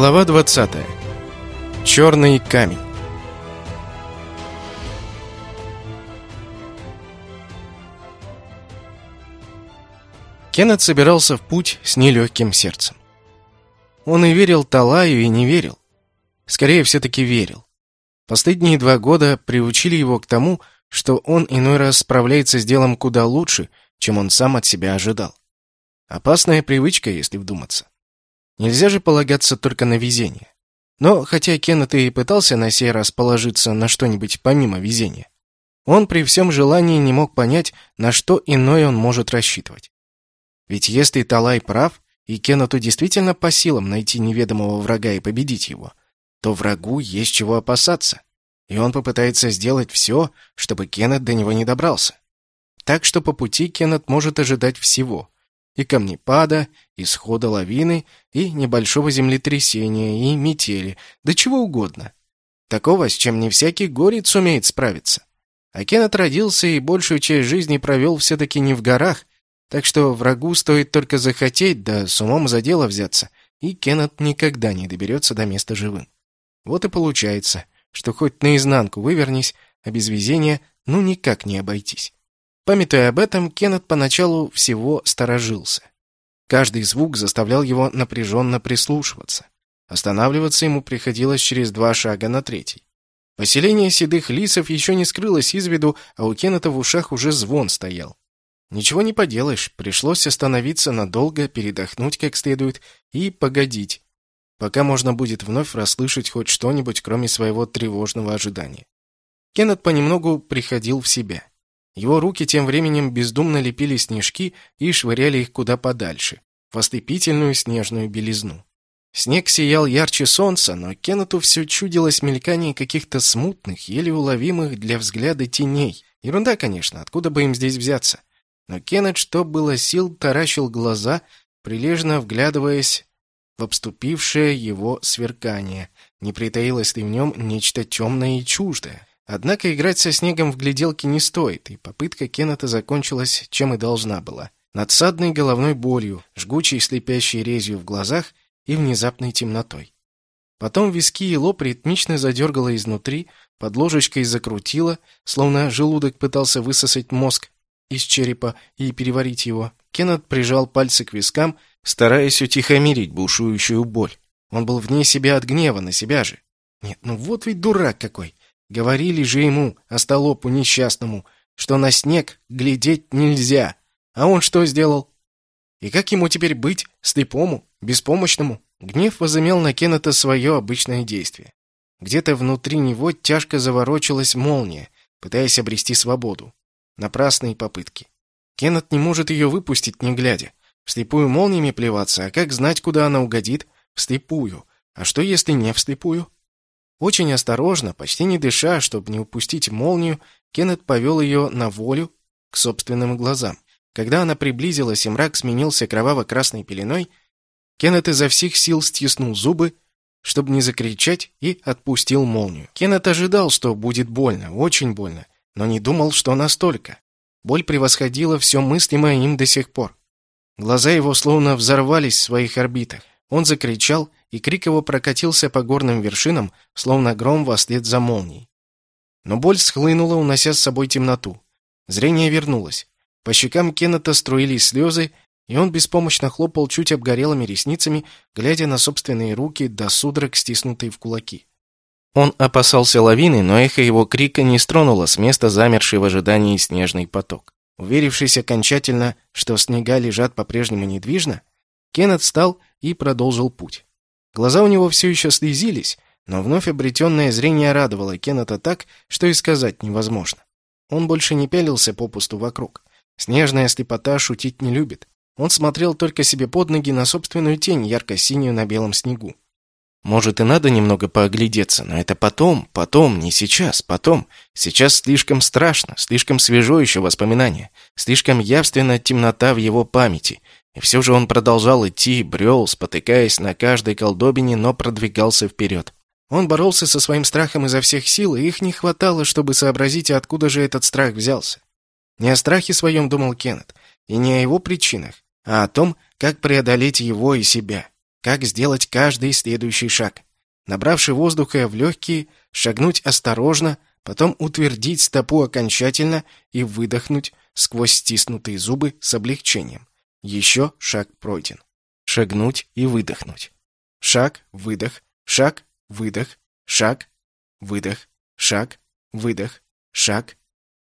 Глава 20. Черный камень. Кеннет собирался в путь с нелегким сердцем. Он и верил Талаю, и не верил. Скорее, все-таки верил. Последние два года приучили его к тому, что он иной раз справляется с делом куда лучше, чем он сам от себя ожидал. Опасная привычка, если вдуматься. Нельзя же полагаться только на везение. Но хотя Кеннет и пытался на сей раз положиться на что-нибудь помимо везения, он при всем желании не мог понять, на что иное он может рассчитывать. Ведь если Талай прав, и Кеннету действительно по силам найти неведомого врага и победить его, то врагу есть чего опасаться, и он попытается сделать все, чтобы Кеннет до него не добрался. Так что по пути Кеннет может ожидать всего, и камнепада, и схода лавины, и небольшого землетрясения, и метели, да чего угодно. Такого, с чем не всякий горец умеет справиться. А Кеннет родился и большую часть жизни провел все-таки не в горах, так что врагу стоит только захотеть, да с умом за дело взяться, и Кеннет никогда не доберется до места живым. Вот и получается, что хоть наизнанку вывернись, а без везения ну никак не обойтись. Памятуя об этом, Кеннет поначалу всего сторожился. Каждый звук заставлял его напряженно прислушиваться. Останавливаться ему приходилось через два шага на третий. Поселение седых лисов еще не скрылось из виду, а у Кеннета в ушах уже звон стоял. Ничего не поделаешь, пришлось остановиться надолго, передохнуть как следует и погодить, пока можно будет вновь расслышать хоть что-нибудь, кроме своего тревожного ожидания. Кеннет понемногу приходил в себя. Его руки тем временем бездумно лепили снежки и швыряли их куда подальше, в ослепительную снежную белизну. Снег сиял ярче солнца, но Кеннету все чудилось мелькание каких-то смутных, еле уловимых для взгляда теней. Ерунда, конечно, откуда бы им здесь взяться. Но Кеннет, что было сил, таращил глаза, прилежно вглядываясь в обступившее его сверкание. Не притаилось ли в нем нечто темное и чуждое? Однако играть со снегом в гляделки не стоит, и попытка Кеннета закончилась, чем и должна была. Надсадной головной болью, жгучей слепящей резью в глазах и внезапной темнотой. Потом виски и лоб ритмично задергало изнутри, под ложечкой закрутило, словно желудок пытался высосать мозг из черепа и переварить его. Кеннет прижал пальцы к вискам, стараясь утихомирить бушующую боль. Он был вне себя от гнева на себя же. Нет, ну вот ведь дурак какой. Говорили же ему, остолопу несчастному, что на снег глядеть нельзя. А он что сделал? И как ему теперь быть, слепому, беспомощному? Гнев возымел на Кеннета свое обычное действие. Где-то внутри него тяжко заворочилась молния, пытаясь обрести свободу. Напрасные попытки. Кеннет не может ее выпустить, не глядя. Вслепую молниями плеваться, а как знать, куда она угодит? Вслепую. А что, если не вслепую? Очень осторожно, почти не дыша, чтобы не упустить молнию, Кеннет повел ее на волю к собственным глазам. Когда она приблизилась и мрак сменился кроваво-красной пеленой, Кеннет изо всех сил стиснул зубы, чтобы не закричать, и отпустил молнию. Кеннет ожидал, что будет больно, очень больно, но не думал, что настолько. Боль превосходила все мыслимое им до сих пор. Глаза его словно взорвались в своих орбитах. Он закричал, и крик его прокатился по горным вершинам, словно гром во след за молнией. Но боль схлынула, унося с собой темноту. Зрение вернулось. По щекам Кеннета струились слезы, и он беспомощно хлопал чуть обгорелыми ресницами, глядя на собственные руки до судорог, стиснутые в кулаки. Он опасался лавины, но эхо его крика не стронуло с места замерший в ожидании снежный поток. Уверившись окончательно, что снега лежат по-прежнему недвижно, Кеннет встал и продолжил путь. Глаза у него все еще слезились, но вновь обретенное зрение радовало Кеннета так, что и сказать невозможно. Он больше не пялился попусту вокруг. Снежная слепота шутить не любит. Он смотрел только себе под ноги на собственную тень, ярко-синюю на белом снегу. Может и надо немного пооглядеться, но это потом, потом, не сейчас, потом. Сейчас слишком страшно, слишком свежо еще воспоминание, слишком явственна темнота в его памяти, и все же он продолжал идти, брел, спотыкаясь на каждой колдобине, но продвигался вперед. Он боролся со своим страхом изо всех сил, и их не хватало, чтобы сообразить, откуда же этот страх взялся. Не о страхе своем думал Кеннет, и не о его причинах, а о том, как преодолеть его и себя. как сделать каждый следующий шаг. Набравши воздуха в легкие, шагнуть осторожно, потом утвердить стопу окончательно и выдохнуть сквозь стиснутые зубы с облегчением. Еще шаг пройден. Шагнуть и выдохнуть. Шаг, выдох, шаг, выдох, шаг, выдох, шаг, выдох, шаг,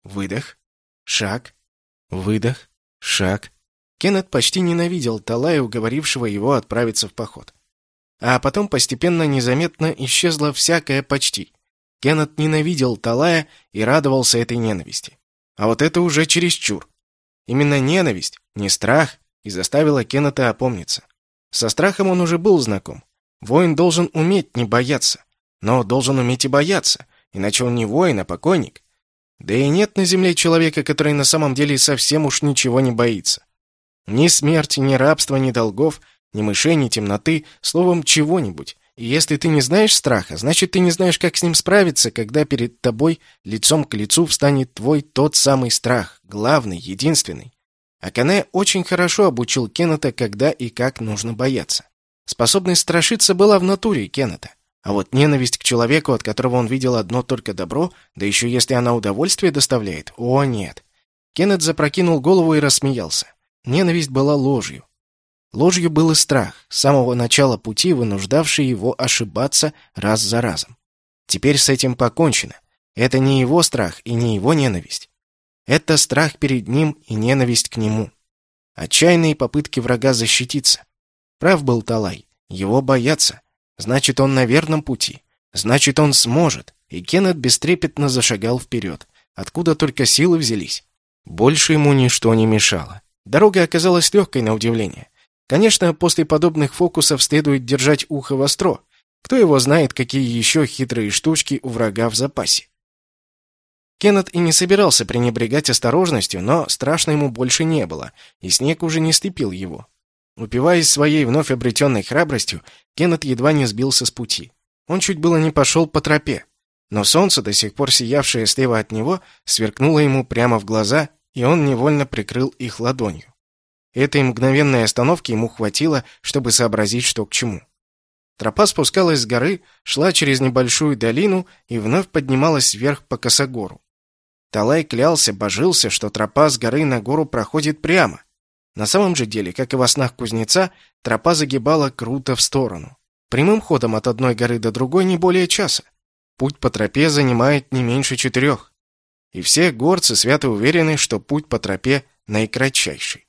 выдох, шаг, выдох, шаг. Кеннет почти ненавидел Талая, уговорившего его отправиться в поход. А потом постепенно незаметно исчезло всякое почти. Кеннет ненавидел Талая и радовался этой ненависти. А вот это уже чересчур. Именно ненависть, не страх, и заставила Кеннета опомниться. Со страхом он уже был знаком. Воин должен уметь не бояться. Но должен уметь и бояться, иначе он не воин, а покойник. Да и нет на земле человека, который на самом деле совсем уж ничего не боится. Ни смерти, ни рабства, ни долгов, ни мышей, ни темноты, словом, чего-нибудь. И если ты не знаешь страха, значит, ты не знаешь, как с ним справиться, когда перед тобой лицом к лицу встанет твой тот самый страх, главный, единственный. Акане очень хорошо обучил Кеннета, когда и как нужно бояться. Способность страшиться была в натуре Кеннета. А вот ненависть к человеку, от которого он видел одно только добро, да еще если она удовольствие доставляет, о нет. Кеннет запрокинул голову и рассмеялся. Ненависть была ложью. Ложью был и страх, с самого начала пути вынуждавший его ошибаться раз за разом. Теперь с этим покончено. Это не его страх и не его ненависть. Это страх перед ним и ненависть к нему. Отчаянные попытки врага защититься. Прав был Талай. Его боятся. Значит, он на верном пути. Значит, он сможет. И Кеннет бестрепетно зашагал вперед. Откуда только силы взялись. Больше ему ничто не мешало. Дорога оказалась легкой на удивление. Конечно, после подобных фокусов следует держать ухо востро. Кто его знает, какие еще хитрые штучки у врага в запасе. Кеннет и не собирался пренебрегать осторожностью, но страшно ему больше не было, и снег уже не степил его. Упиваясь своей вновь обретенной храбростью, Кеннет едва не сбился с пути. Он чуть было не пошел по тропе, но солнце, до сих пор сиявшее слева от него, сверкнуло ему прямо в глаза, и он невольно прикрыл их ладонью. Этой мгновенной остановки ему хватило, чтобы сообразить, что к чему. Тропа спускалась с горы, шла через небольшую долину и вновь поднималась вверх по косогору. Талай клялся, божился, что тропа с горы на гору проходит прямо. На самом же деле, как и во снах кузнеца, тропа загибала круто в сторону. Прямым ходом от одной горы до другой не более часа. Путь по тропе занимает не меньше четырех. И все горцы свято уверены, что путь по тропе наикратчайший.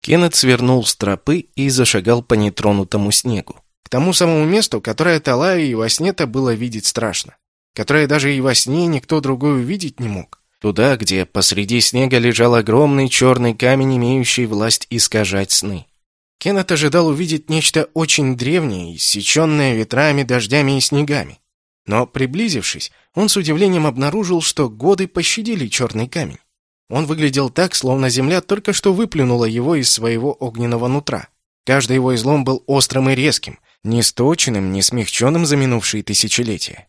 Кеннет свернул с тропы и зашагал по нетронутому снегу. К тому самому месту, которое Талаю и во сне-то было видеть страшно. Которое даже и во сне никто другой увидеть не мог. Туда, где посреди снега лежал огромный черный камень, имеющий власть искажать сны. Кеннет ожидал увидеть нечто очень древнее, иссеченное ветрами, дождями и снегами. Но, приблизившись, он с удивлением обнаружил, что годы пощадили черный камень. Он выглядел так, словно земля только что выплюнула его из своего огненного нутра. Каждый его излом был острым и резким, не сточенным, не смягченным за минувшие тысячелетия.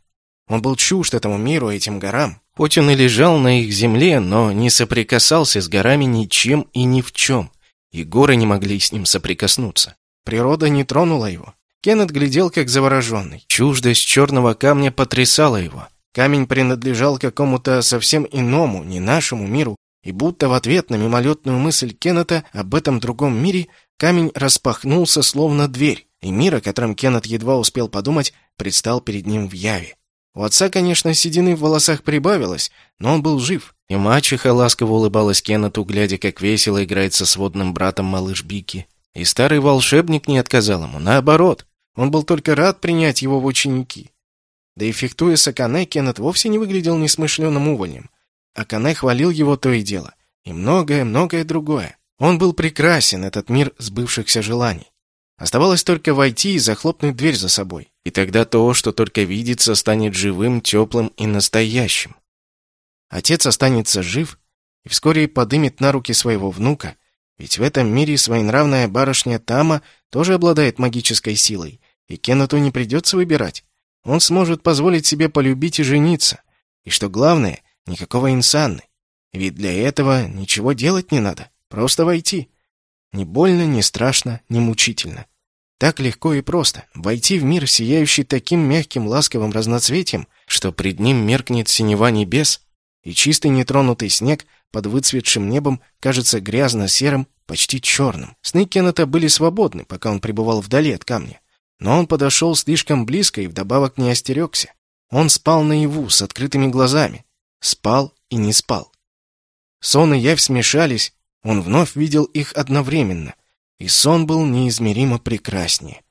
Он был чужд этому миру, этим горам. Хоть и лежал на их земле, но не соприкасался с горами ничем и ни в чем, и горы не могли с ним соприкоснуться. Природа не тронула его. Кеннет глядел как завороженный. Чуждость черного камня потрясала его. Камень принадлежал какому-то совсем иному, не нашему миру, и будто в ответ на мимолетную мысль Кеннета об этом другом мире камень распахнулся словно дверь, и мир, о котором Кеннет едва успел подумать, предстал перед ним в яве. У отца, конечно, седины в волосах прибавилось, но он был жив. И мачеха ласково улыбалась Кеннету, глядя, как весело играет со сводным братом малыш Бики. И старый волшебник не отказал ему, наоборот. Он был только рад принять его в ученики. Да и фехтуя с Акане, Кеннет вовсе не выглядел несмышленым увольнем. Акане хвалил его то и дело. И многое-многое другое. Он был прекрасен, этот мир сбывшихся желаний. Оставалось только войти и захлопнуть дверь за собой. И тогда то, что только видится, станет живым, теплым и настоящим. Отец останется жив и вскоре подымет на руки своего внука, ведь в этом мире своенравная барышня Тама тоже обладает магической силой, и Кеннету не придется выбирать. Он сможет позволить себе полюбить и жениться. И что главное, никакого инсанны. Ведь для этого ничего делать не надо, просто войти. Не больно, не страшно, не мучительно. Так легко и просто войти в мир, сияющий таким мягким ласковым разноцветием, что пред ним меркнет синева небес, и чистый нетронутый снег под выцветшим небом кажется грязно-серым, почти черным. Сны Кеннета были свободны, пока он пребывал вдали от камня. Но он подошел слишком близко и вдобавок не остерегся. Он спал наяву, с открытыми глазами. Спал и не спал. Сон и явь смешались, он вновь видел их одновременно, и сон был неизмеримо прекраснее.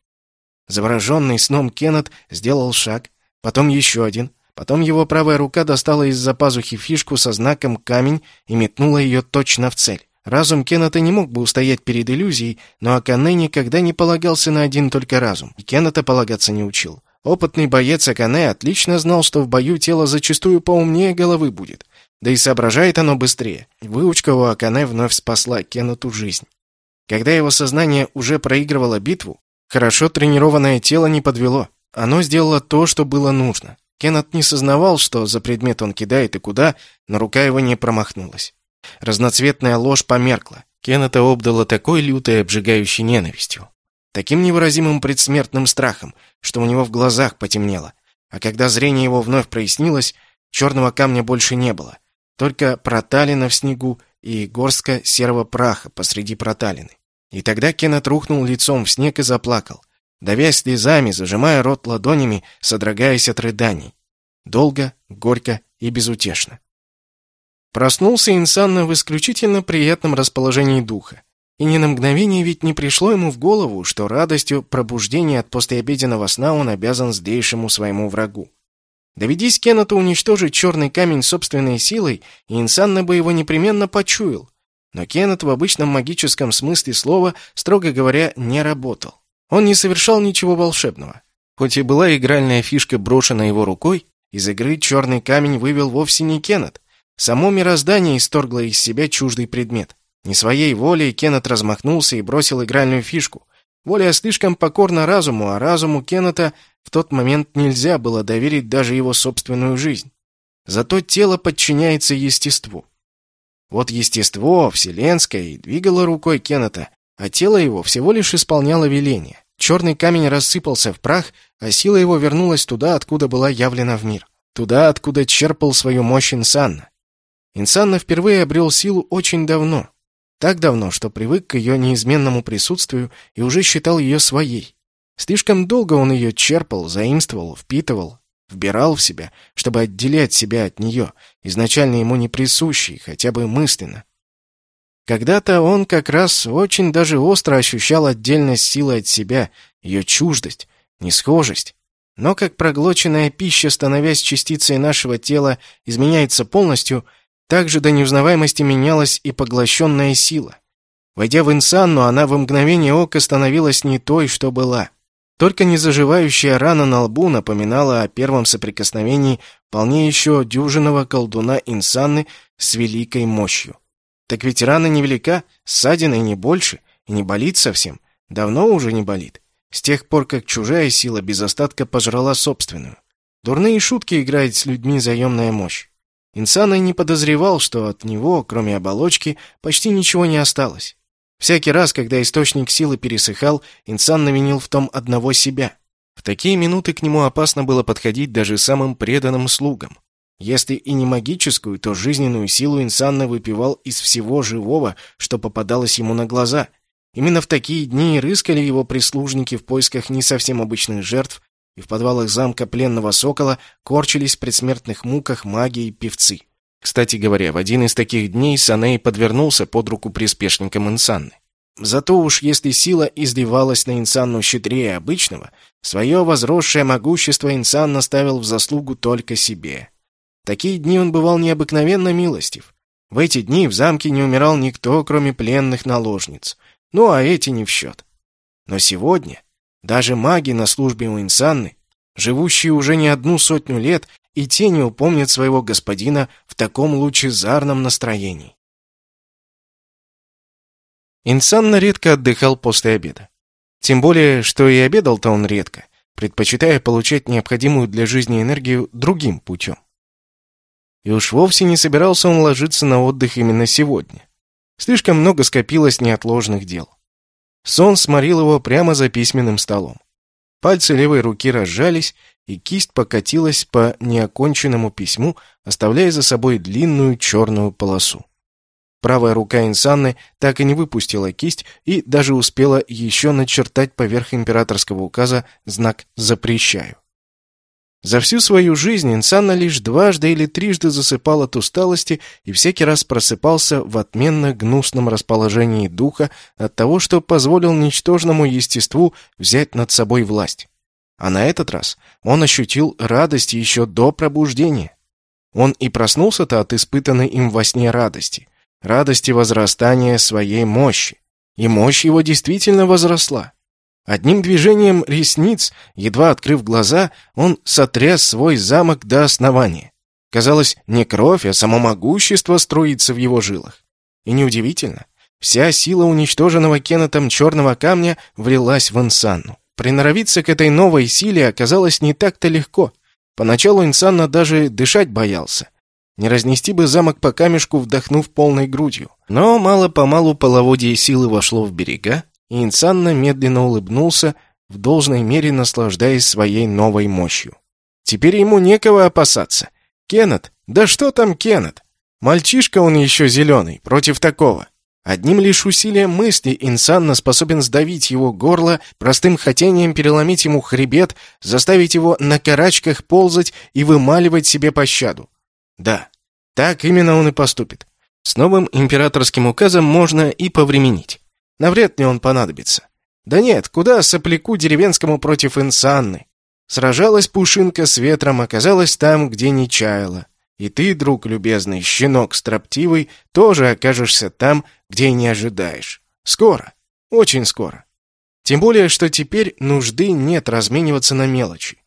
Завороженный сном Кеннет сделал шаг, потом еще один, потом его правая рука достала из-за пазухи фишку со знаком «камень» и метнула ее точно в цель. Разум Кеннета не мог бы устоять перед иллюзией, но Акане никогда не полагался на один только разум, и Кеннета полагаться не учил. Опытный боец Акане отлично знал, что в бою тело зачастую поумнее головы будет, да и соображает оно быстрее. Выучка у Акане вновь спасла Кеннету жизнь. Когда его сознание уже проигрывало битву, хорошо тренированное тело не подвело. Оно сделало то, что было нужно. Кеннет не сознавал, что за предмет он кидает и куда, но рука его не промахнулась. Разноцветная ложь померкла. Кеннета обдала такой лютой обжигающей ненавистью. Таким невыразимым предсмертным страхом, что у него в глазах потемнело. А когда зрение его вновь прояснилось, черного камня больше не было. Только проталина в снегу и горстка серого праха посреди проталины. И тогда Кеннет рухнул лицом в снег и заплакал, давясь слезами, зажимая рот ладонями, содрогаясь от рыданий. Долго, горько и безутешно. Проснулся Инсанна в исключительно приятном расположении духа. И ни на мгновение ведь не пришло ему в голову, что радостью пробуждения от послеобеденного сна он обязан злейшему своему врагу. Доведись Кеннету уничтожить черный камень собственной силой, и Инсанна бы его непременно почуял. Но Кеннет в обычном магическом смысле слова, строго говоря, не работал. Он не совершал ничего волшебного. Хоть и была игральная фишка брошена его рукой, из игры черный камень вывел вовсе не Кеннет, Само мироздание исторгло из себя чуждый предмет. Не своей волей Кеннет размахнулся и бросил игральную фишку. Воля слишком покорна разуму, а разуму Кеннета в тот момент нельзя было доверить даже его собственную жизнь. Зато тело подчиняется естеству. Вот естество, вселенское, двигало рукой Кеннета, а тело его всего лишь исполняло веление. Черный камень рассыпался в прах, а сила его вернулась туда, откуда была явлена в мир. Туда, откуда черпал свою мощь Инсанна. Инсанна впервые обрел силу очень давно. Так давно, что привык к ее неизменному присутствию и уже считал ее своей. Слишком долго он ее черпал, заимствовал, впитывал, вбирал в себя, чтобы отделять себя от нее, изначально ему не присущей, хотя бы мысленно. Когда-то он как раз очень даже остро ощущал отдельность силы от себя, ее чуждость, несхожесть. Но как проглоченная пища, становясь частицей нашего тела, изменяется полностью, также до неузнаваемости менялась и поглощенная сила. Войдя в инсанну, она в мгновение ока становилась не той, что была. Только незаживающая рана на лбу напоминала о первом соприкосновении вполне еще дюжинного колдуна инсанны с великой мощью. Так ведь рана невелика, ссадина и не больше, и не болит совсем. Давно уже не болит. С тех пор, как чужая сила без остатка пожрала собственную. Дурные шутки играет с людьми заемная мощь. Инсана не подозревал, что от него, кроме оболочки, почти ничего не осталось. Всякий раз, когда источник силы пересыхал, Инсан навинил в том одного себя. В такие минуты к нему опасно было подходить даже самым преданным слугам. Если и не магическую, то жизненную силу Инсанна выпивал из всего живого, что попадалось ему на глаза. Именно в такие дни рыскали его прислужники в поисках не совсем обычных жертв, и в подвалах замка пленного сокола корчились в предсмертных муках маги и певцы. Кстати говоря, в один из таких дней Саней подвернулся под руку приспешникам Инсанны. Зато уж если сила изливалась на Инсанну щедрее обычного, свое возросшее могущество Инсан наставил в заслугу только себе. Такие дни он бывал необыкновенно милостив. В эти дни в замке не умирал никто, кроме пленных наложниц. Ну, а эти не в счет. Но сегодня даже маги на службе у Инсанны, живущие уже не одну сотню лет, и те не упомнят своего господина в таком лучезарном настроении. Инсанна редко отдыхал после обеда. Тем более, что и обедал-то он редко, предпочитая получать необходимую для жизни энергию другим путем. И уж вовсе не собирался он ложиться на отдых именно сегодня. Слишком много скопилось неотложных дел. Сон сморил его прямо за письменным столом. Пальцы левой руки разжались, и кисть покатилась по неоконченному письму, оставляя за собой длинную черную полосу. Правая рука Инсанны так и не выпустила кисть и даже успела еще начертать поверх императорского указа знак «Запрещаю». За всю свою жизнь Инсанна лишь дважды или трижды засыпал от усталости и всякий раз просыпался в отменно гнусном расположении духа от того, что позволил ничтожному естеству взять над собой власть. А на этот раз он ощутил радость еще до пробуждения. Он и проснулся-то от испытанной им во сне радости, радости возрастания своей мощи. И мощь его действительно возросла. Одним движением ресниц, едва открыв глаза, он сотряс свой замок до основания. Казалось, не кровь, а само могущество струится в его жилах. И неудивительно, вся сила уничтоженного Кеннетом черного камня влилась в Инсанну. Приноровиться к этой новой силе оказалось не так-то легко. Поначалу Инсанна даже дышать боялся. Не разнести бы замок по камешку, вдохнув полной грудью. Но мало-помалу половодье силы вошло в берега, и Инсанна медленно улыбнулся, в должной мере наслаждаясь своей новой мощью. Теперь ему некого опасаться. Кеннет? Да что там Кеннет? Мальчишка он еще зеленый, против такого. Одним лишь усилием мысли Инсанна способен сдавить его горло, простым хотением переломить ему хребет, заставить его на карачках ползать и вымаливать себе пощаду. Да, так именно он и поступит. С новым императорским указом можно и повременить. Навряд ли он понадобится. Да нет, куда сопляку деревенскому против инсанны? Сражалась Пушинка с ветром, оказалась там, где не чаяла. И ты, друг любезный, щенок строптивый, тоже окажешься там, где не ожидаешь. Скоро. Очень скоро. Тем более, что теперь нужды нет размениваться на мелочи.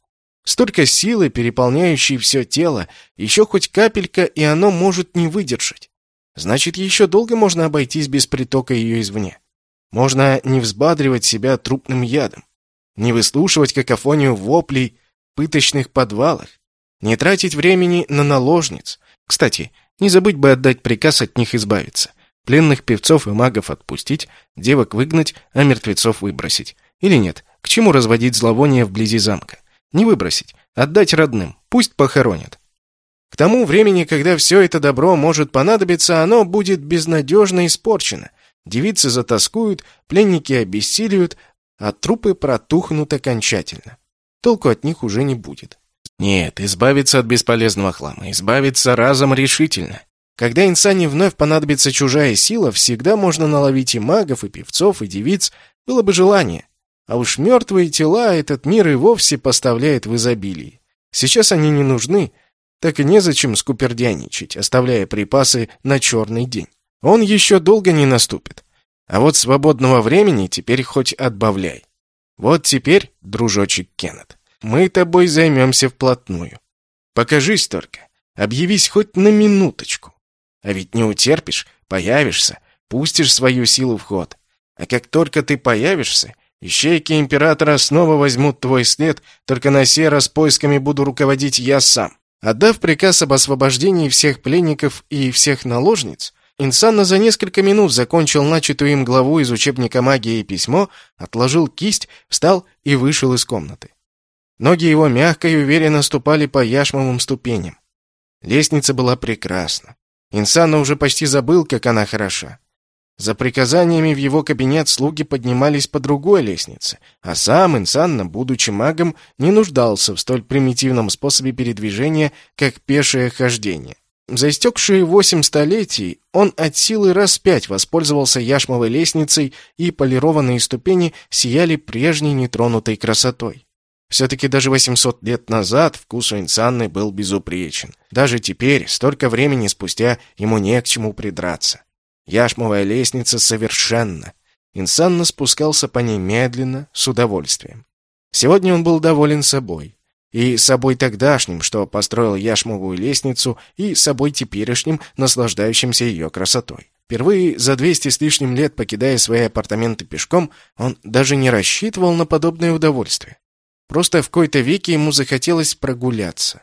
Столько силы, переполняющей все тело, еще хоть капелька, и оно может не выдержать. Значит, еще долго можно обойтись без притока ее извне. Можно не взбадривать себя трупным ядом, не выслушивать какофонию воплей в пыточных подвалах, не тратить времени на наложниц. Кстати, не забыть бы отдать приказ от них избавиться. Пленных певцов и магов отпустить, девок выгнать, а мертвецов выбросить. Или нет, к чему разводить зловоние вблизи замка? Не выбросить, отдать родным, пусть похоронят. К тому времени, когда все это добро может понадобиться, оно будет безнадежно испорчено, Девицы затаскуют, пленники обессилиют, а трупы протухнут окончательно. Толку от них уже не будет. Нет, избавиться от бесполезного хлама, избавиться разом решительно. Когда инсане вновь понадобится чужая сила, всегда можно наловить и магов, и певцов, и девиц, было бы желание. А уж мертвые тела этот мир и вовсе поставляет в изобилии. Сейчас они не нужны, так и незачем скупердяничать, оставляя припасы на черный день. Он еще долго не наступит. А вот свободного времени теперь хоть отбавляй. Вот теперь, дружочек Кеннет, мы тобой займемся вплотную. Покажись только, объявись хоть на минуточку. А ведь не утерпишь, появишься, пустишь свою силу в ход. А как только ты появишься, ищейки императора снова возьмут твой след, только на сей раз поисками буду руководить я сам. Отдав приказ об освобождении всех пленников и всех наложниц, Инсанна за несколько минут закончил начатую им главу из учебника магии и письмо, отложил кисть, встал и вышел из комнаты. Ноги его мягко и уверенно ступали по яшмовым ступеням. Лестница была прекрасна. Инсанна уже почти забыл, как она хороша. За приказаниями в его кабинет слуги поднимались по другой лестнице, а сам Инсанна, будучи магом, не нуждался в столь примитивном способе передвижения, как пешее хождение. За истекшие восемь столетий он от силы раз пять воспользовался яшмовой лестницей, и полированные ступени сияли прежней нетронутой красотой. Все-таки даже 800 лет назад вкус у Инсанны был безупречен. Даже теперь, столько времени спустя, ему не к чему придраться. Яшмовая лестница совершенна. Инсанна спускался по ней медленно, с удовольствием. Сегодня он был доволен собой. И собой тогдашним, что построил яшмовую лестницу, и собой теперешним, наслаждающимся ее красотой. Впервые за 200 с лишним лет, покидая свои апартаменты пешком, он даже не рассчитывал на подобное удовольствие. Просто в кои-то веке ему захотелось прогуляться.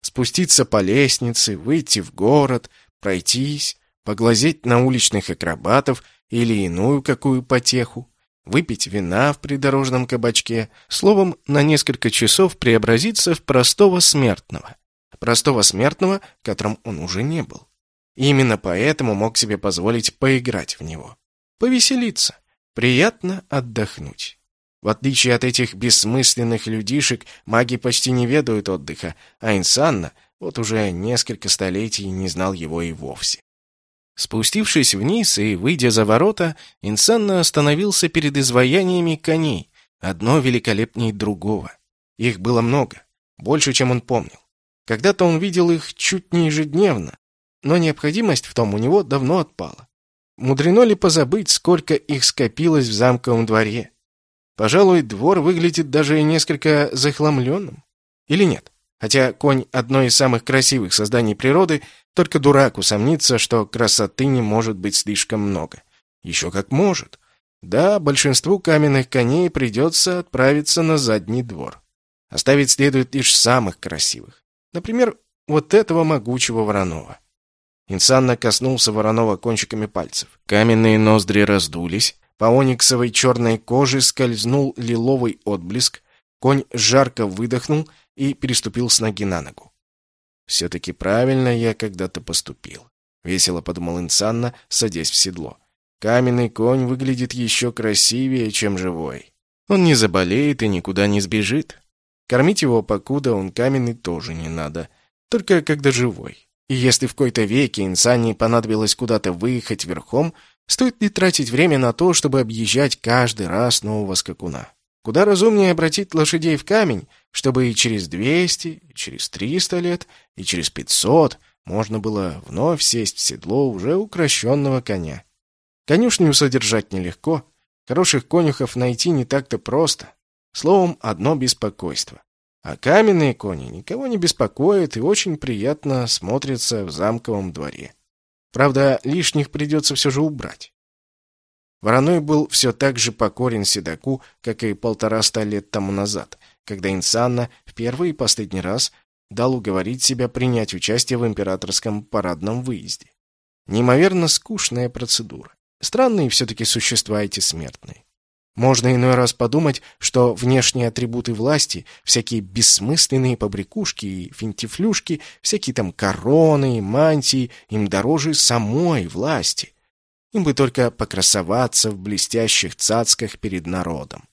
Спуститься по лестнице, выйти в город, пройтись, поглазеть на уличных акробатов или иную какую потеху. Выпить вина в придорожном кабачке, словом, на несколько часов преобразиться в простого смертного. Простого смертного, которым он уже не был. И именно поэтому мог себе позволить поиграть в него. Повеселиться. Приятно отдохнуть. В отличие от этих бессмысленных людишек, маги почти не ведают отдыха, а Инсанна вот уже несколько столетий не знал его и вовсе. Спустившись вниз и выйдя за ворота, Инсанна остановился перед изваяниями коней, одно великолепнее другого. Их было много, больше, чем он помнил. Когда-то он видел их чуть не ежедневно, но необходимость в том у него давно отпала. Мудрено ли позабыть, сколько их скопилось в замковом дворе? Пожалуй, двор выглядит даже несколько захламленным. Или нет? Хотя конь — одно из самых красивых созданий природы, только дурак усомнится, что красоты не может быть слишком много. Еще как может. Да, большинству каменных коней придется отправиться на задний двор. Оставить следует лишь самых красивых. Например, вот этого могучего вороного. Инсанна коснулся Воронова кончиками пальцев. Каменные ноздри раздулись, по ониксовой черной коже скользнул лиловый отблеск, конь жарко выдохнул и переступил с ноги на ногу. «Все-таки правильно я когда-то поступил», — весело подумал Инсанна, садясь в седло. «Каменный конь выглядит еще красивее, чем живой. Он не заболеет и никуда не сбежит. Кормить его, покуда он каменный, тоже не надо, только когда живой. И если в какой-то веке Инсане понадобилось куда-то выехать верхом, стоит ли тратить время на то, чтобы объезжать каждый раз нового скакуна? Куда разумнее обратить лошадей в камень, чтобы и через 200, и через 300 лет, и через 500 можно было вновь сесть в седло уже укращенного коня. Конюшню содержать нелегко, хороших конюхов найти не так-то просто. Словом, одно беспокойство. А каменные кони никого не беспокоят и очень приятно смотрятся в замковом дворе. Правда, лишних придется все же убрать. Вороной был все так же покорен седаку, как и полтораста лет тому назад, когда Инсанна в первый и последний раз дал уговорить себя принять участие в императорском парадном выезде. Неимоверно скучная процедура. Странные все-таки существа эти смертные. Можно иной раз подумать, что внешние атрибуты власти, всякие бессмысленные побрякушки и финтифлюшки, всякие там короны, мантии, им дороже самой власти. Им бы только покрасоваться в блестящих цацках перед народом.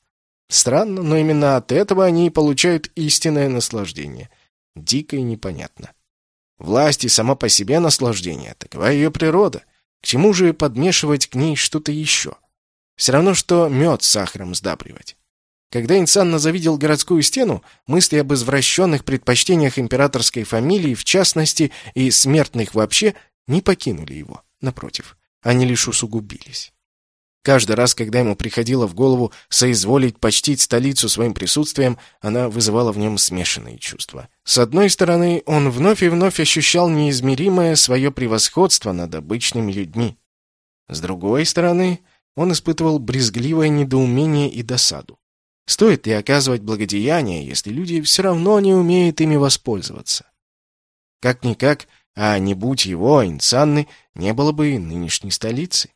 Странно, но именно от этого они и получают истинное наслаждение. Дико и непонятно. Власть и сама по себе наслаждение, такова ее природа. К чему же подмешивать к ней что-то еще? — все равно, что мед сахаром сдабривать. Когда Инсанна завидел городскую стену, мысли об извращенных предпочтениях императорской фамилии, в частности, и смертных вообще, не покинули его. Напротив, они лишь усугубились. Каждый раз, когда ему приходило в голову соизволить почтить столицу своим присутствием, она вызывала в нем смешанные чувства. С одной стороны, он вновь и вновь ощущал неизмеримое свое превосходство над обычными людьми. С другой стороны, он испытывал брезгливое недоумение и досаду. Стоит ли оказывать благодеяние, если люди все равно не умеют ими воспользоваться? Как-никак, а не будь его, Инсанны, не было бы и нынешней столицы.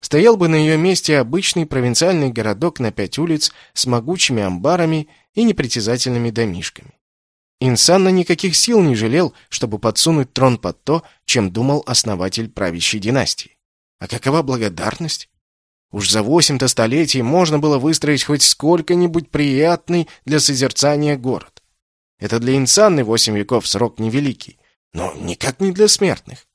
Стоял бы на ее месте обычный провинциальный городок на пять улиц с могучими амбарами и непритязательными домишками. Инсанна никаких сил не жалел, чтобы подсунуть трон под то, чем думал основатель правящей династии. А какова благодарность? Уж за восемь-то столетий можно было выстроить хоть сколько-нибудь приятный для созерцания город. Это для инсанны восемь веков срок невеликий, но никак не для смертных.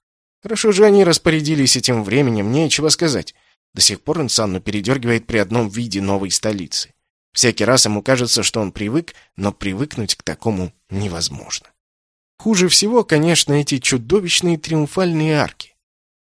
Хорошо же они распорядились этим временем, нечего сказать. До сих пор инсанну передергивает при одном виде новой столицы. Всякий раз ему кажется, что он привык, но привыкнуть к такому невозможно. Хуже всего, конечно, эти чудовищные триумфальные арки.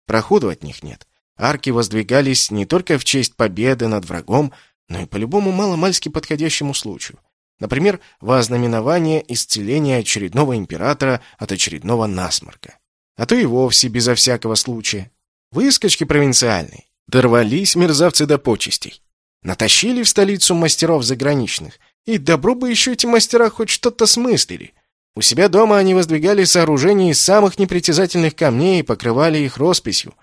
Проходу от них нет. Арки воздвигались не только в честь победы над врагом, но и по любому маломальски подходящему случаю. Например, во ознаменование исцеления очередного императора от очередного насморка. А то и вовсе безо всякого случая. Выскочки провинциальные. Дорвались мерзавцы до почестей. Натащили в столицу мастеров заграничных. И добро бы еще эти мастера хоть что-то смыслили. У себя дома они воздвигали сооружения из самых непритязательных камней и покрывали их росписью.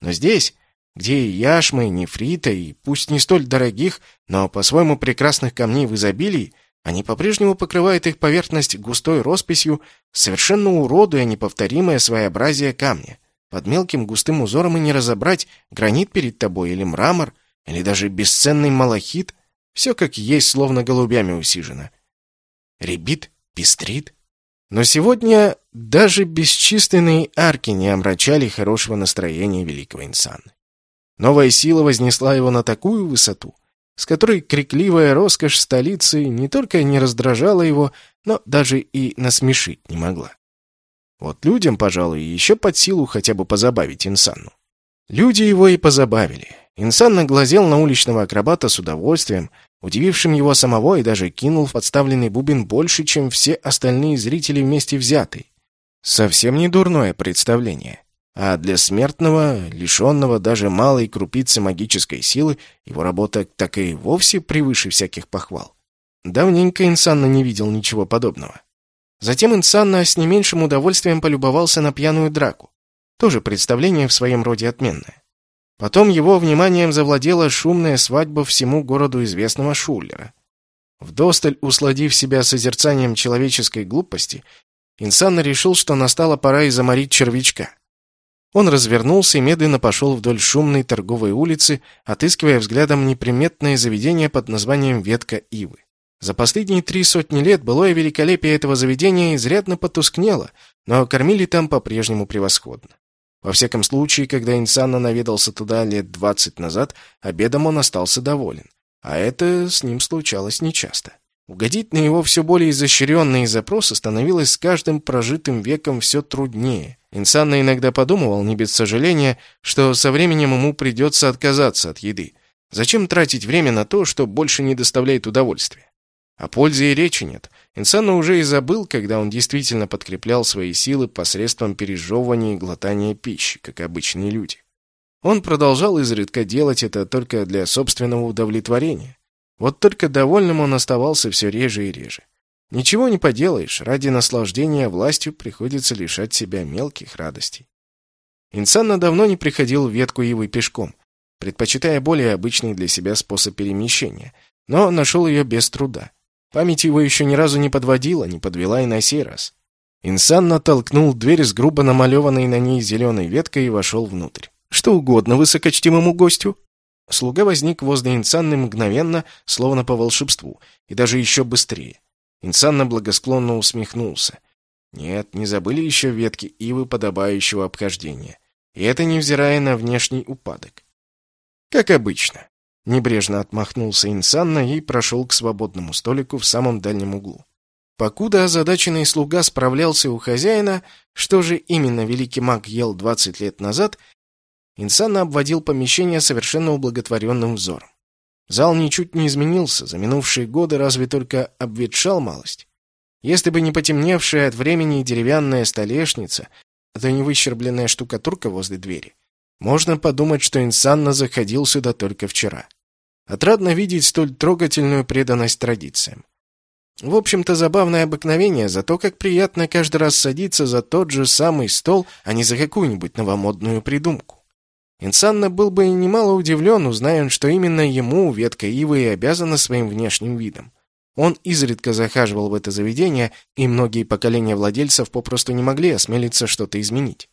Но здесь где и яшмы, и нефрита, и пусть не столь дорогих, но по-своему прекрасных камней в изобилии, они по-прежнему покрывают их поверхность густой росписью, совершенно уродуя неповторимое своеобразие камня. Под мелким густым узором и не разобрать, гранит перед тобой или мрамор, или даже бесценный малахит. Все как есть, словно голубями усижено. Ребит, пестрит. Но сегодня даже бесчисленные арки не омрачали хорошего настроения великого Инсана. Новая сила вознесла его на такую высоту, с которой крикливая роскошь столицы не только не раздражала его, но даже и насмешить не могла. Вот людям, пожалуй, еще под силу хотя бы позабавить Инсанну. Люди его и позабавили. Инсан наглазел на уличного акробата с удовольствием, удивившим его самого, и даже кинул в подставленный бубен больше, чем все остальные зрители вместе взятые. Совсем не дурное представление. А для смертного, лишенного даже малой крупицы магической силы, его работа так и вовсе превыше всяких похвал. Давненько Инсанна не видел ничего подобного. Затем Инсанна с не меньшим удовольствием полюбовался на пьяную драку. Тоже представление в своем роде отменное. Потом его вниманием завладела шумная свадьба всему городу известного Шуллера. Вдосталь усладив себя созерцанием человеческой глупости, Инсанна решил, что настала пора и заморить червячка. Он развернулся и медленно пошел вдоль шумной торговой улицы, отыскивая взглядом неприметное заведение под названием «Ветка Ивы». За последние три сотни лет былое великолепие этого заведения изрядно потускнело, но кормили там по-прежнему превосходно. Во всяком случае, когда Инсанна наведался туда лет двадцать назад, обедом он остался доволен. А это с ним случалось нечасто. Угодить на его все более изощренные запросы становилось с каждым прожитым веком все труднее. Инсанна иногда подумывал, не без сожаления, что со временем ему придется отказаться от еды. Зачем тратить время на то, что больше не доставляет удовольствия? О пользе и речи нет. Инсанна уже и забыл, когда он действительно подкреплял свои силы посредством пережевывания и глотания пищи, как обычные люди. Он продолжал изредка делать это только для собственного удовлетворения. Вот только довольным он оставался все реже и реже. Ничего не поделаешь, ради наслаждения властью приходится лишать себя мелких радостей. Инсанна давно не приходил в ветку ивы пешком, предпочитая более обычный для себя способ перемещения, но нашел ее без труда. Память его еще ни разу не подводила, не подвела и на сей раз. Инсанна толкнул дверь с грубо намалеванной на ней зеленой веткой и вошел внутрь. «Что угодно высокочтимому гостю?» Слуга возник возле Инсанны мгновенно, словно по волшебству, и даже еще быстрее. Инсанна благосклонно усмехнулся. Нет, не забыли еще ветки ивы подобающего обхождения. И это невзирая на внешний упадок. Как обычно. Небрежно отмахнулся Инсанна и прошел к свободному столику в самом дальнем углу. Покуда озадаченный слуга справлялся у хозяина, что же именно великий маг ел двадцать лет назад, Инсанна обводил помещение совершенно ублаготворенным взором. Зал ничуть не изменился, за минувшие годы разве только обветшал малость. Если бы не потемневшая от времени деревянная столешница, да не выщербленная штукатурка возле двери, можно подумать, что Инсанна заходил сюда только вчера. Отрадно видеть столь трогательную преданность традициям. В общем-то, забавное обыкновение, зато как приятно каждый раз садиться за тот же самый стол, а не за какую-нибудь новомодную придумку. Инсанна был бы немало удивлен, узная, что именно ему ветка ивы и обязана своим внешним видом. Он изредка захаживал в это заведение, и многие поколения владельцев попросту не могли осмелиться что-то изменить.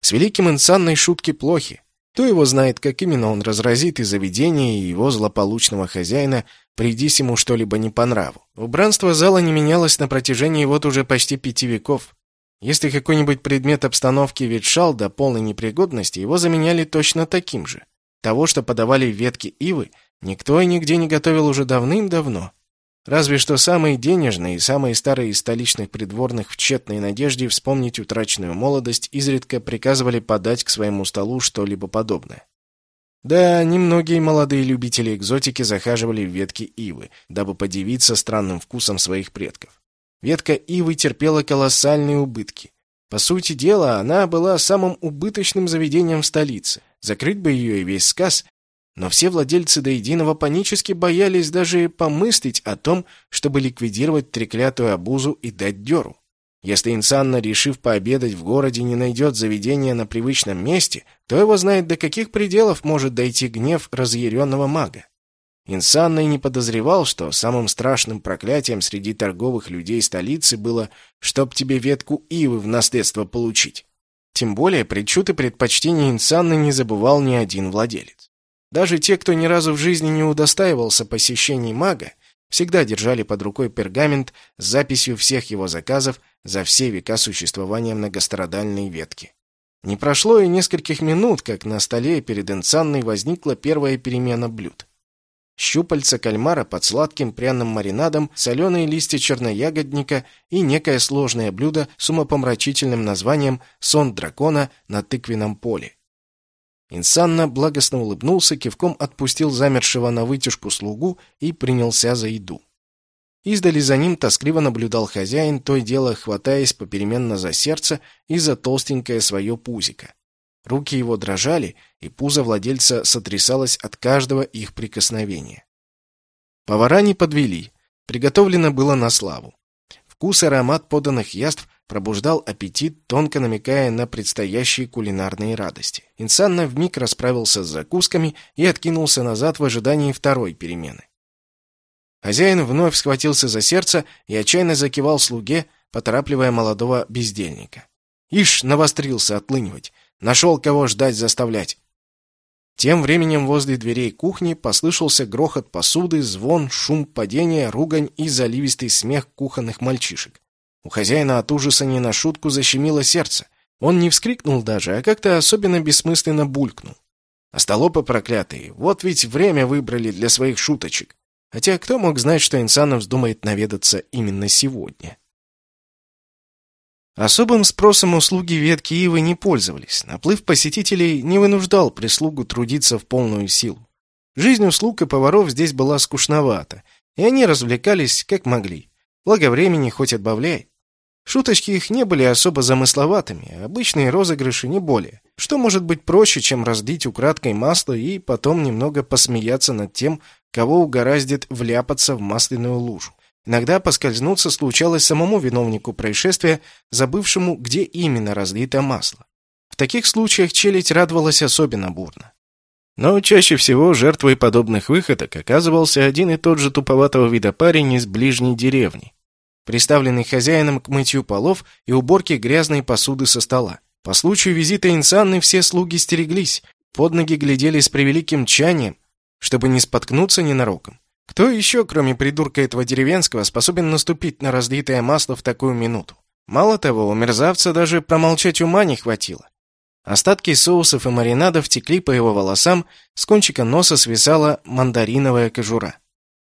С великим Инсанной шутки плохи. Кто его знает, как именно он разразит и заведение, и его злополучного хозяина, придись ему что-либо не по нраву. Убранство зала не менялось на протяжении вот уже почти пяти веков. Если какой-нибудь предмет обстановки ветшал до полной непригодности, его заменяли точно таким же. Того, что подавали ветки ивы, никто и нигде не готовил уже давным-давно. Разве что самые денежные и самые старые из столичных придворных в тщетной надежде вспомнить утраченную молодость изредка приказывали подать к своему столу что-либо подобное. Да, немногие молодые любители экзотики захаживали в ветки ивы, дабы подивиться странным вкусом своих предков. Ветка ивы терпела колоссальные убытки. По сути дела, она была самым убыточным заведением в столице. Закрыть бы ее и весь сказ, но все владельцы до единого панически боялись даже помыслить о том, чтобы ликвидировать треклятую обузу и дать дёру. Если Инсанна, решив пообедать в городе, не найдет заведения на привычном месте, то его знает, до каких пределов может дойти гнев разъяренного мага. Инсанна и не подозревал, что самым страшным проклятием среди торговых людей столицы было «чтоб тебе ветку ивы в наследство получить». Тем более причуд и предпочтения Инсанны не забывал ни один владелец. Даже те, кто ни разу в жизни не удостаивался посещений мага, всегда держали под рукой пергамент с записью всех его заказов за все века существования многострадальной ветки. Не прошло и нескольких минут, как на столе перед Инсанной возникла первая перемена блюд. Щупальца кальмара под сладким пряным маринадом, соленые листья черноягодника и некое сложное блюдо с умопомрачительным названием «Сон дракона на тыквенном поле». Инсанна благостно улыбнулся, кивком отпустил замершего на вытяжку слугу и принялся за еду. Издали за ним тоскливо наблюдал хозяин, то и дело хватаясь попеременно за сердце и за толстенькое свое пузико. Руки его дрожали, и пузо владельца сотрясалось от каждого их прикосновения. Повара не подвели. Приготовлено было на славу. Вкус и аромат поданных яств пробуждал аппетит, тонко намекая на предстоящие кулинарные радости. Инсанна вмиг расправился с закусками и откинулся назад в ожидании второй перемены. Хозяин вновь схватился за сердце и отчаянно закивал слуге, поторапливая молодого бездельника. Ишь, навострился отлынивать. Нашел кого ждать заставлять. Тем временем возле дверей кухни послышался грохот посуды, звон, шум падения, ругань и заливистый смех кухонных мальчишек. У хозяина от ужаса не на шутку защемило сердце. Он не вскрикнул даже, а как-то особенно бессмысленно булькнул. Остолопы проклятые, вот ведь время выбрали для своих шуточек. Хотя кто мог знать, что Инсанов вздумает наведаться именно сегодня? Особым спросом услуги ветки ивы не пользовались. Наплыв посетителей не вынуждал прислугу трудиться в полную силу. Жизнь услуг и поваров здесь была скучновата, и они развлекались как могли. Благо времени хоть отбавляй. Шуточки их не были особо замысловатыми, обычные розыгрыши не более. Что может быть проще, чем разлить украдкой масло и потом немного посмеяться над тем, кого угораздит вляпаться в масляную лужу? Иногда поскользнуться случалось самому виновнику происшествия, забывшему, где именно разлито масло. В таких случаях челядь радовалась особенно бурно. Но чаще всего жертвой подобных выходок оказывался один и тот же туповатого вида парень из ближней деревни, приставленный хозяином к мытью полов и уборке грязной посуды со стола. По случаю визита Инсанны все слуги стереглись, под ноги глядели с превеликим тчанием, чтобы не споткнуться ненароком. Кто еще, кроме придурка этого деревенского, способен наступить на разлитое масло в такую минуту? Мало того, у мерзавца даже промолчать ума не хватило. Остатки соусов и маринадов текли по его волосам, с кончика носа свисала мандариновая кожура.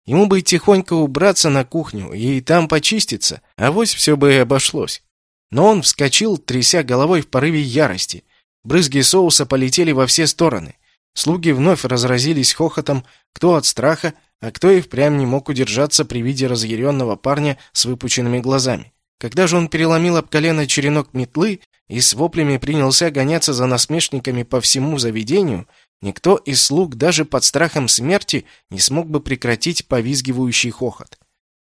Ему бы тихонько убраться на кухню и там почиститься, а вось все бы и обошлось. Но он вскочил, тряся головой в порыве ярости. Брызги соуса полетели во все стороны. Слуги вновь разразились хохотом, кто от страха, а кто и впрямь не мог удержаться при виде разъяренного парня с выпученными глазами. Когда же он переломил об колено черенок метлы и с воплями принялся гоняться за насмешниками по всему заведению, никто из слуг даже под страхом смерти не смог бы прекратить повизгивающий хохот.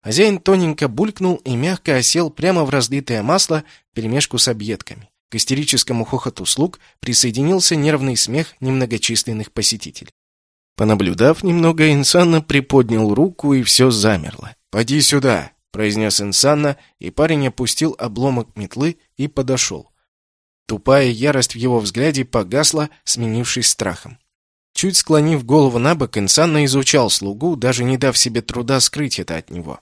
Хозяин тоненько булькнул и мягко осел прямо в разлитое масло вперемешку с объедками. К истерическому хохоту слуг присоединился нервный смех немногочисленных посетителей. Понаблюдав немного, Инсанна приподнял руку, и все замерло. «Поди сюда!» — произнес Инсанна, и парень опустил обломок метлы и подошел. Тупая ярость в его взгляде погасла, сменившись страхом. Чуть склонив голову на бок, Инсанна изучал слугу, даже не дав себе труда скрыть это от него.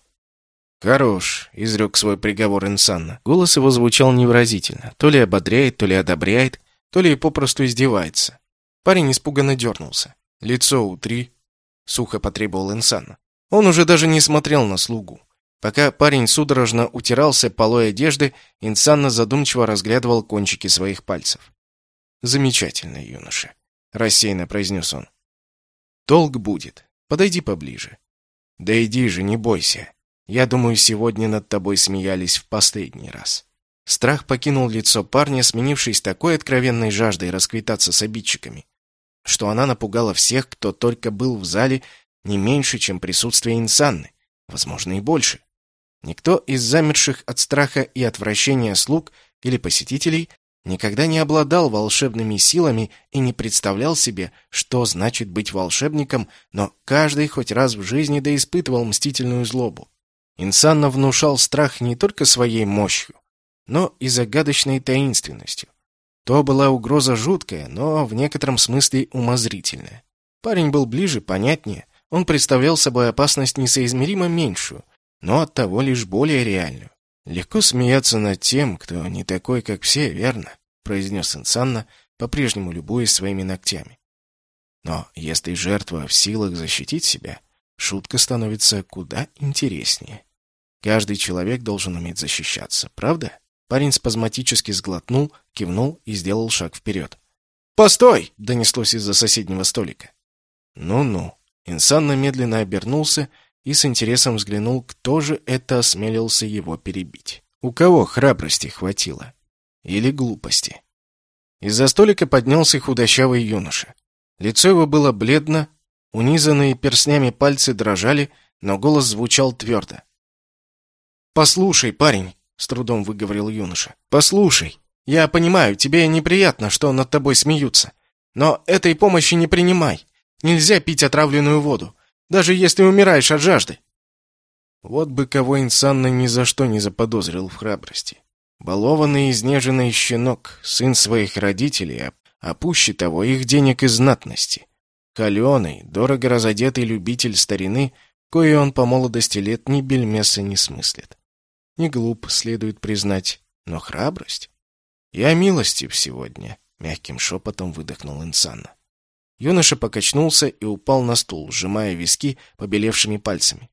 «Хорош», — изрек свой приговор Инсанна. Голос его звучал невыразительно. То ли ободряет, то ли одобряет, то ли попросту издевается. Парень испуганно дернулся. «Лицо утри», — сухо потребовал Инсан. Он уже даже не смотрел на слугу. Пока парень судорожно утирался полой одежды, Инсанна задумчиво разглядывал кончики своих пальцев. «Замечательно, юноша», — рассеянно произнес он. «Долг будет. Подойди поближе». «Да иди же, не бойся. Я думаю, сегодня над тобой смеялись в последний раз». Страх покинул лицо парня, сменившись такой откровенной жаждой расквитаться с обидчиками, что она напугала всех, кто только был в зале, не меньше, чем присутствие Инсанны, возможно, и больше. Никто из замерших от страха и отвращения слуг или посетителей никогда не обладал волшебными силами и не представлял себе, что значит быть волшебником, но каждый хоть раз в жизни да испытывал мстительную злобу. Инсанна внушал страх не только своей мощью, но и загадочной таинственностью. То была угроза жуткая, но в некотором смысле умозрительная. Парень был ближе, понятнее, он представлял собой опасность несоизмеримо меньшую, но оттого лишь более реальную. «Легко смеяться над тем, кто не такой, как все, верно?» — произнес Инсанна, по-прежнему любуясь своими ногтями. «Но если жертва в силах защитить себя, шутка становится куда интереснее». Каждый человек должен уметь защищаться, правда? Парень спазматически сглотнул, кивнул и сделал шаг вперед. «Постой!» — донеслось из-за соседнего столика. «Ну-ну». Инсанна медленно обернулся и с интересом взглянул, кто же это осмелился его перебить. У кого храбрости хватило? Или глупости? Из-за столика поднялся худощавый юноша. Лицо его было бледно, унизанные перстнями пальцы дрожали, но голос звучал твердо. «Послушай, парень», — с трудом выговорил юноша, — «послушай. Я понимаю, тебе неприятно, что над тобой смеются. Но этой помощи не принимай. Нельзя пить отравленную воду, даже если умираешь от жажды». Вот бы кого Инсанна ни за что не заподозрил в храбрости. Балованный изнеженный щенок, сын своих родителей, а пуще того их денег и знатности. Каленый, дорого разодетый любитель старины, кое он по молодости лет ни бельмеса не смыслит. Не глуп, следует признать, но храбрость. Я милостив сегодня, мягким шепотом выдохнул Инсанна. Юноша покачнулся и упал на стул, сжимая виски побелевшими пальцами.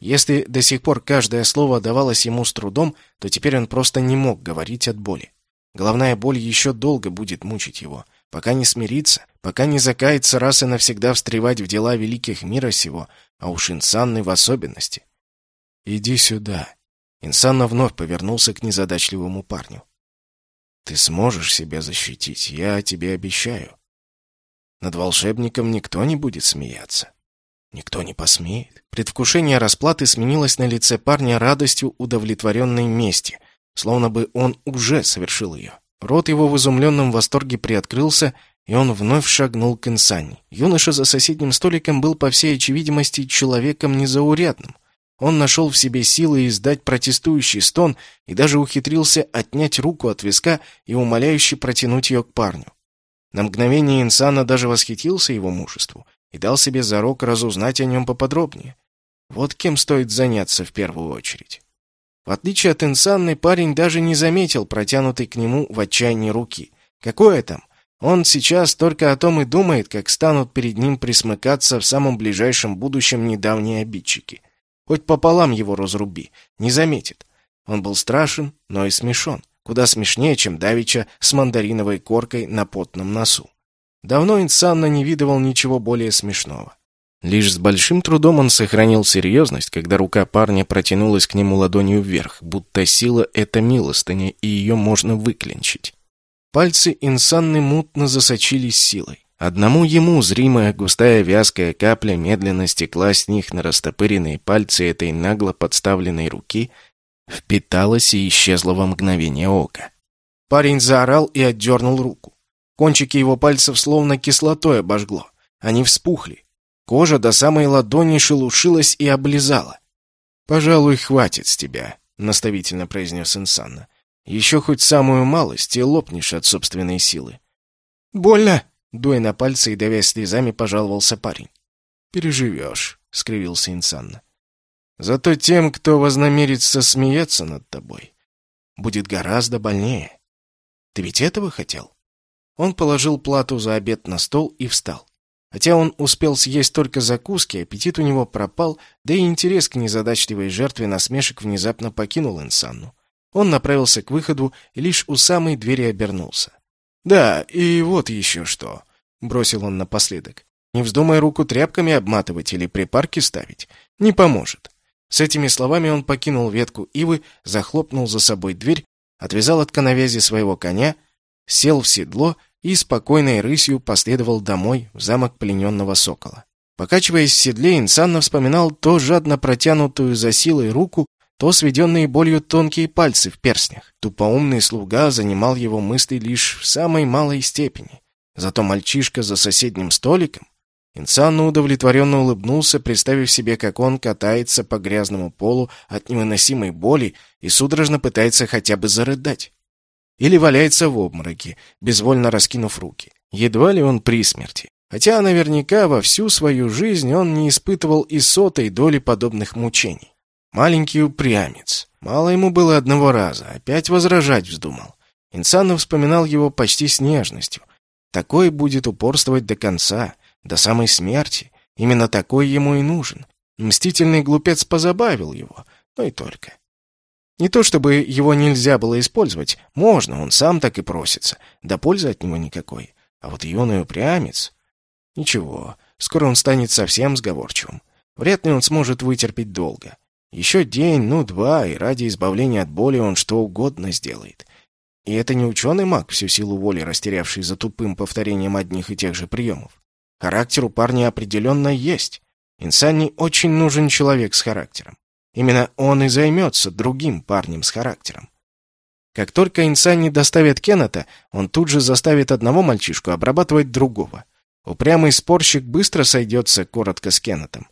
Если до сих пор каждое слово давалось ему с трудом, то теперь он просто не мог говорить от боли. Головная боль еще долго будет мучить его, пока не смирится, пока не закается раз и навсегда встревать в дела великих мира сего, а уж инсанны в особенности. «Иди сюда», Инсанна вновь повернулся к незадачливому парню. «Ты сможешь себя защитить, я тебе обещаю. Над волшебником никто не будет смеяться. Никто не посмеет». Предвкушение расплаты сменилось на лице парня радостью удовлетворенной мести, словно бы он уже совершил ее. Рот его в изумленном восторге приоткрылся, и он вновь шагнул к Инсанне. Юноша за соседним столиком был, по всей очевидимости, человеком незаурядным — он нашел в себе силы издать протестующий стон и даже ухитрился отнять руку от виска и умоляюще протянуть ее к парню. На мгновение Инсана даже восхитился его мужеству и дал себе зарок разузнать о нем поподробнее. Вот кем стоит заняться в первую очередь. В отличие от Инсанны, парень даже не заметил протянутой к нему в отчаянии руки. Какое там? Он сейчас только о том и думает, как станут перед ним присмыкаться в самом ближайшем будущем недавние обидчики. Хоть пополам его разруби, не заметит. Он был страшен, но и смешон. Куда смешнее, чем Давича с мандариновой коркой на потном носу. Давно Инсанна не видывал ничего более смешного. Лишь с большим трудом он сохранил серьезность, когда рука парня протянулась к нему ладонью вверх, будто сила — это милостыня, и ее можно выклинчить. Пальцы Инсанны мутно засочились силой. Одному ему зримая густая вязкая капля медленно стекла с них на растопыренные пальцы этой нагло подставленной руки, впиталась и исчезла во мгновение ока. Парень заорал и отдернул руку. Кончики его пальцев словно кислотой обожгло. Они вспухли. Кожа до самой ладони шелушилась и облизала. «Пожалуй, хватит с тебя», — наставительно произнес Инсанна. «Еще хоть самую малость, и лопнешь от собственной силы». «Больно!» Дуя на пальцы и давясь слезами, пожаловался парень. «Переживешь», — скривился Инсанна. «Зато тем, кто вознамерится смеяться над тобой, будет гораздо больнее. Ты ведь этого хотел?» Он положил плату за обед на стол и встал. Хотя он успел съесть только закуски, аппетит у него пропал, да и интерес к незадачливой жертве насмешек внезапно покинул Инсанну. Он направился к выходу и лишь у самой двери обернулся. «Да, и вот еще что», — бросил он напоследок. «Не вздумай руку тряпками обматывать или припарки ставить. Не поможет». С этими словами он покинул ветку ивы, захлопнул за собой дверь, отвязал от коновязи своего коня, сел в седло и спокойной рысью последовал домой в замок плененного сокола. Покачиваясь в седле, Инсанна вспоминал то жадно протянутую за силой руку, то сведенные болью тонкие пальцы в перстнях. Тупоумный слуга занимал его мысли лишь в самой малой степени. Зато мальчишка за соседним столиком Инсанно удовлетворенно улыбнулся, представив себе, как он катается по грязному полу от невыносимой боли и судорожно пытается хотя бы зарыдать. Или валяется в обмороке, безвольно раскинув руки. Едва ли он при смерти. Хотя наверняка во всю свою жизнь он не испытывал и сотой доли подобных мучений. Маленький упрямец. Мало ему было одного раза, опять возражать вздумал. Инсанов вспоминал его почти с нежностью. Такой будет упорствовать до конца — до самой смерти. Именно такой ему и нужен. Мстительный глупец позабавил его, но и только. Не то чтобы его нельзя было использовать, можно, он сам так и просится, да пользы от него никакой. А вот юный упрямец... Ничего, скоро он станет совсем сговорчивым. Вряд ли он сможет вытерпеть долго. Еще день, ну два, и ради избавления от боли он что угодно сделает. И это не ученый маг, всю силу воли растерявший за тупым повторением одних и тех же приемов. Характер у парня определенно есть. Инсанни очень нужен человек с характером. Именно он и займется другим парнем с характером. Как только Инсанни доставит Кеннета, он тут же заставит одного мальчишку обрабатывать другого. Упрямый спорщик быстро сойдется коротко с Кеннетом.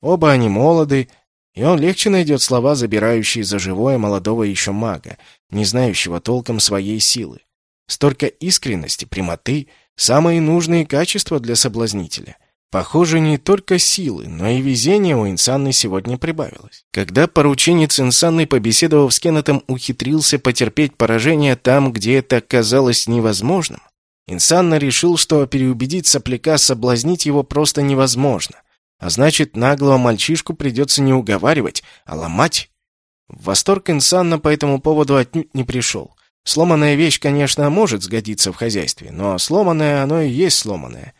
Оба они молоды, и он легче найдет слова, забирающие за живое молодого еще мага, не знающего толком своей силы. Столько искренности, прямоты, Самые нужные качества для соблазнителя. Похоже, не только силы, но и везение у Инсанны сегодня прибавилось. Когда порученец Инсанны, побеседовав с Кеннетом, ухитрился потерпеть поражение там, где это казалось невозможным, Инсанна решил, что переубедить сопляка соблазнить его просто невозможно. А значит, наглого мальчишку придется не уговаривать, а ломать. В восторг Инсанна по этому поводу отнюдь не пришел. Сломанная вещь, конечно, может сгодиться в хозяйстве, но сломанное оно и есть сломанное.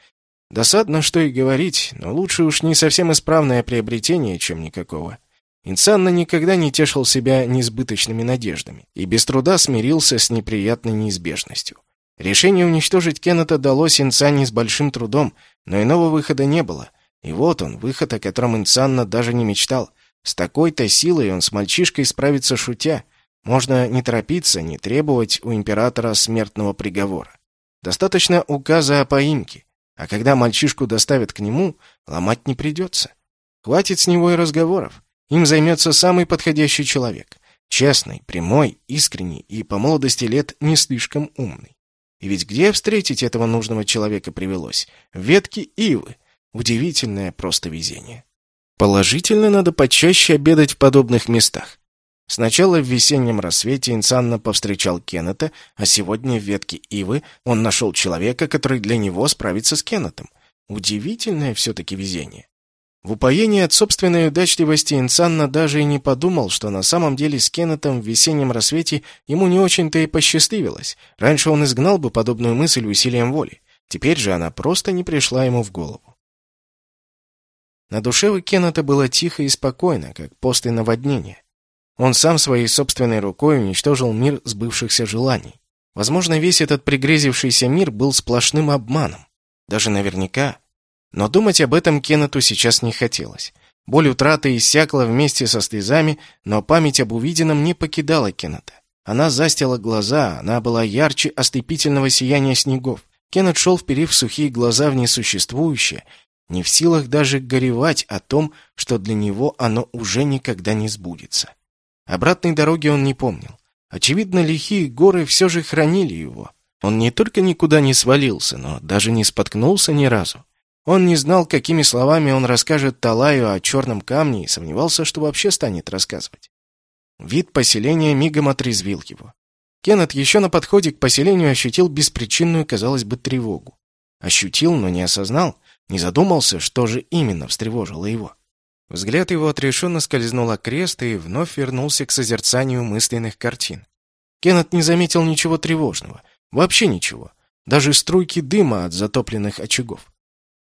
Досадно, что и говорить, но лучше уж не совсем исправное приобретение, чем никакого. Инсанна никогда не тешил себя несбыточными надеждами и без труда смирился с неприятной неизбежностью. Решение уничтожить Кеннета далось Инсанне с большим трудом, но иного выхода не было. И вот он, выход, о котором Инсанна даже не мечтал. С такой-то силой он с мальчишкой справится шутя — можно не торопиться, не требовать у императора смертного приговора. Достаточно указа о поимке, а когда мальчишку доставят к нему, ломать не придется. Хватит с него и разговоров. Им займется самый подходящий человек. Честный, прямой, искренний и по молодости лет не слишком умный. И ведь где встретить этого нужного человека привелось? В ветке ивы. Удивительное просто везение. Положительно надо почаще обедать в подобных местах. Сначала в весеннем рассвете Инсанна повстречал Кеннета, а сегодня в ветке Ивы он нашел человека, который для него справится с Кеннетом. Удивительное все-таки везение. В упоении от собственной удачливости Инсанна даже и не подумал, что на самом деле с Кеннетом в весеннем рассвете ему не очень-то и посчастливилось. Раньше он изгнал бы подобную мысль усилием воли. Теперь же она просто не пришла ему в голову. На душе у Кеннета было тихо и спокойно, как после наводнения. Он сам своей собственной рукой уничтожил мир сбывшихся желаний. Возможно, весь этот пригрезившийся мир был сплошным обманом. Даже наверняка. Но думать об этом Кеннету сейчас не хотелось. Боль утраты иссякла вместе со слезами, но память об увиденном не покидала Кеннета. Она застила глаза, она была ярче ослепительного сияния снегов. Кеннет шел, вперив сухие глаза в несуществующее, не в силах даже горевать о том, что для него оно уже никогда не сбудется. Обратной дороги он не помнил. Очевидно, лихие горы все же хранили его. Он не только никуда не свалился, но даже не споткнулся ни разу. Он не знал, какими словами он расскажет Талаю о черном камне и сомневался, что вообще станет рассказывать. Вид поселения мигом отрезвил его. Кеннет еще на подходе к поселению ощутил беспричинную, казалось бы, тревогу. Ощутил, но не осознал, не задумался, что же именно встревожило его. Взгляд его отрешенно скользнул окрест и вновь вернулся к созерцанию мысленных картин. Кеннет не заметил ничего тревожного. Вообще ничего. Даже струйки дыма от затопленных очагов.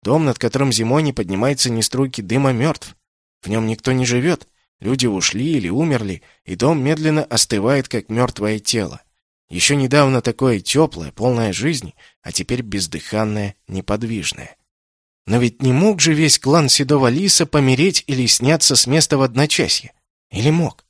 Дом, над которым зимой не поднимается ни струйки дыма, мертв. В нем никто не живет. Люди ушли или умерли, и дом медленно остывает, как мертвое тело. Еще недавно такое теплое, полное жизни, а теперь бездыханное, неподвижное. Но ведь не мог же весь клан Седого Лиса помереть или сняться с места в одночасье? Или мог?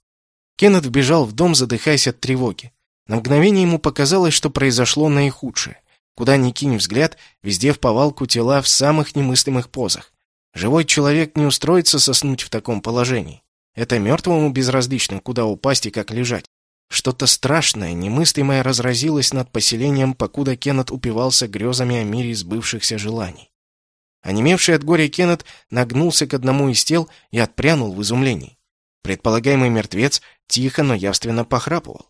Кеннет вбежал в дом, задыхаясь от тревоги. На мгновение ему показалось, что произошло наихудшее. Куда ни кинь взгляд, везде в повалку тела в самых немыслимых позах. Живой человек не устроится соснуть в таком положении. Это мертвому безразлично, куда упасть и как лежать. Что-то страшное, немыслимое разразилось над поселением, покуда Кеннет упивался грезами о мире сбывшихся желаний. Онемевший от горя Кеннет нагнулся к одному из тел и отпрянул в изумлении. Предполагаемый мертвец тихо, но явственно похрапывал.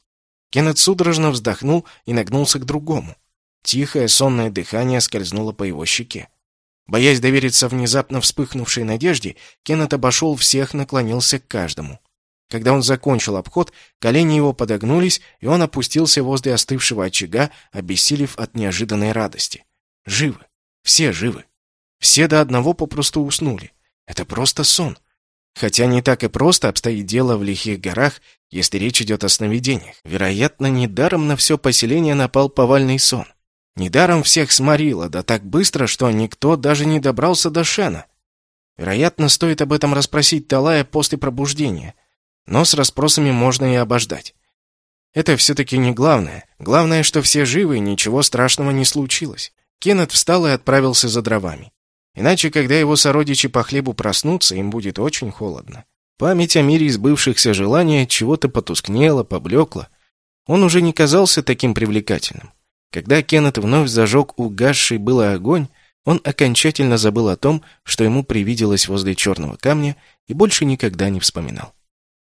Кеннет судорожно вздохнул и нагнулся к другому. Тихое сонное дыхание скользнуло по его щеке. Боясь довериться внезапно вспыхнувшей надежде, Кеннет обошел всех, наклонился к каждому. Когда он закончил обход, колени его подогнулись, и он опустился возле остывшего очага, обессилев от неожиданной радости. Живы. Все живы. Все до одного попросту уснули. Это просто сон. Хотя не так и просто обстоит дело в лихих горах, если речь идет о сновидениях. Вероятно, недаром на все поселение напал повальный сон. Недаром всех сморило, да так быстро, что никто даже не добрался до Шена. Вероятно, стоит об этом расспросить Талая после пробуждения. Но с расспросами можно и обождать. Это все-таки не главное. Главное, что все живы и ничего страшного не случилось. Кеннет встал и отправился за дровами. Иначе, когда его сородичи по хлебу проснутся, им будет очень холодно. Память о мире избывшихся желаний чего-то потускнела, поблекла. Он уже не казался таким привлекательным. Когда Кеннет вновь зажег угасший было огонь, он окончательно забыл о том, что ему привиделось возле черного камня, и больше никогда не вспоминал.